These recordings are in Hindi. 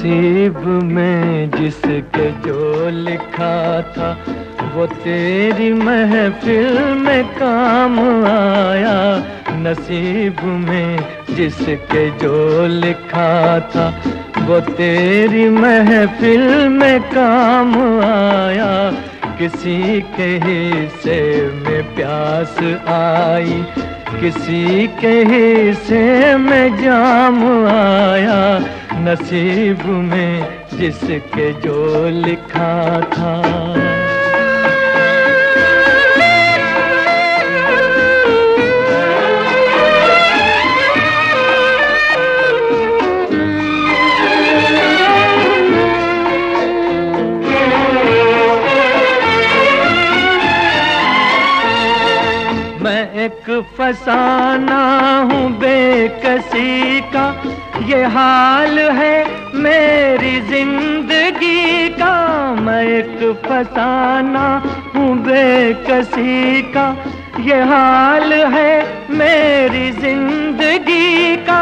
नसीब में जिसके जो लिखा था, वो तेरी महफिल में काम आया। नसीब में जिसके जो लिखा था, वो तेरी महफिल में काम आया। किसी के हिस्से में प्यास आई, किसी के हिस्से में जाम आया। नसीब में जिसके जो लिखा था। एक फसाना हूँ बेकसी का। ये हाल है मेरी ज़िंदगी का। मैं एक फसाना हूँ बेकसी का। ये हाल है मेरी ज़िंदगी का।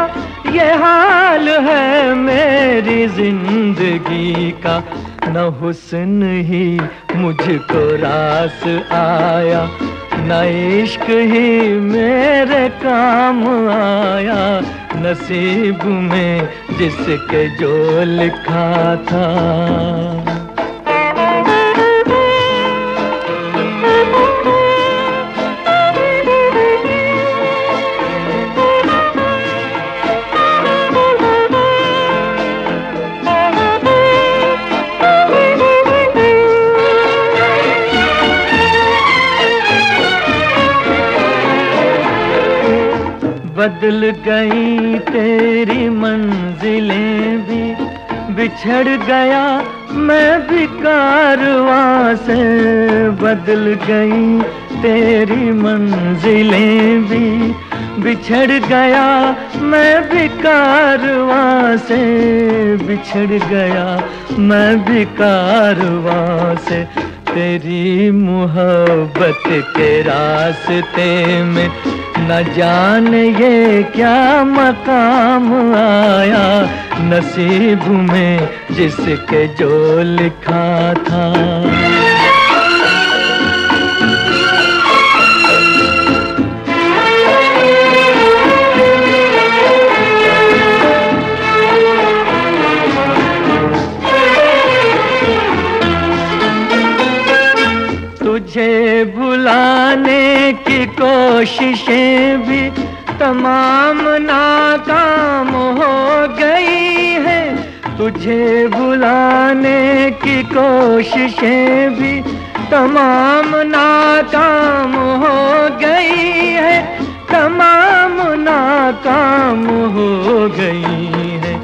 ये हाल है मेरी ज़िंदगी का। न हुस्न ही मुझको रास आया। न इश्क ही मेरे काम आया नसीब में जिसके जो लिखा था। बदल गई तेरी मंजिलें भी। बिछड़ गया मैं भी कारवां से। बदल गई तेरी मंजिलें भी। बिछड़ गया मैं भी कारवां से। बिछड़ गया मैं भी कारवां से। तेरी मोहब्बत के रास्ते में न जाने ये क्या मकाम आया। नसीब में जिसके जो लिखा था। तुझे भुलाने की कोशिशें भी तमाम नाकाम हो गई है। तुझे भुलाने की कोशिशें भी तमाम नाकाम हो गई है। तमाम नाकाम हो गई है।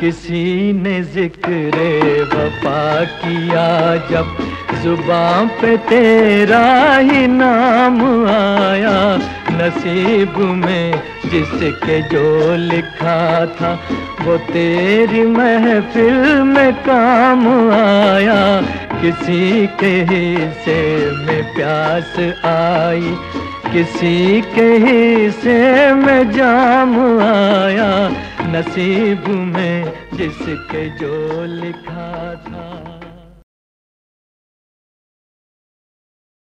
किसी ने ज़िक्र वफा किया जब ज़ुबान पे तेरा ही नाम आया। नसीब में जिसके जो लिखा था, वो तेरी महफिल में काम आया। किसी के हिस्से में प्यास आई, किसी के हिस्से में जाम आया। नसीब में जिसके जो लिखा था।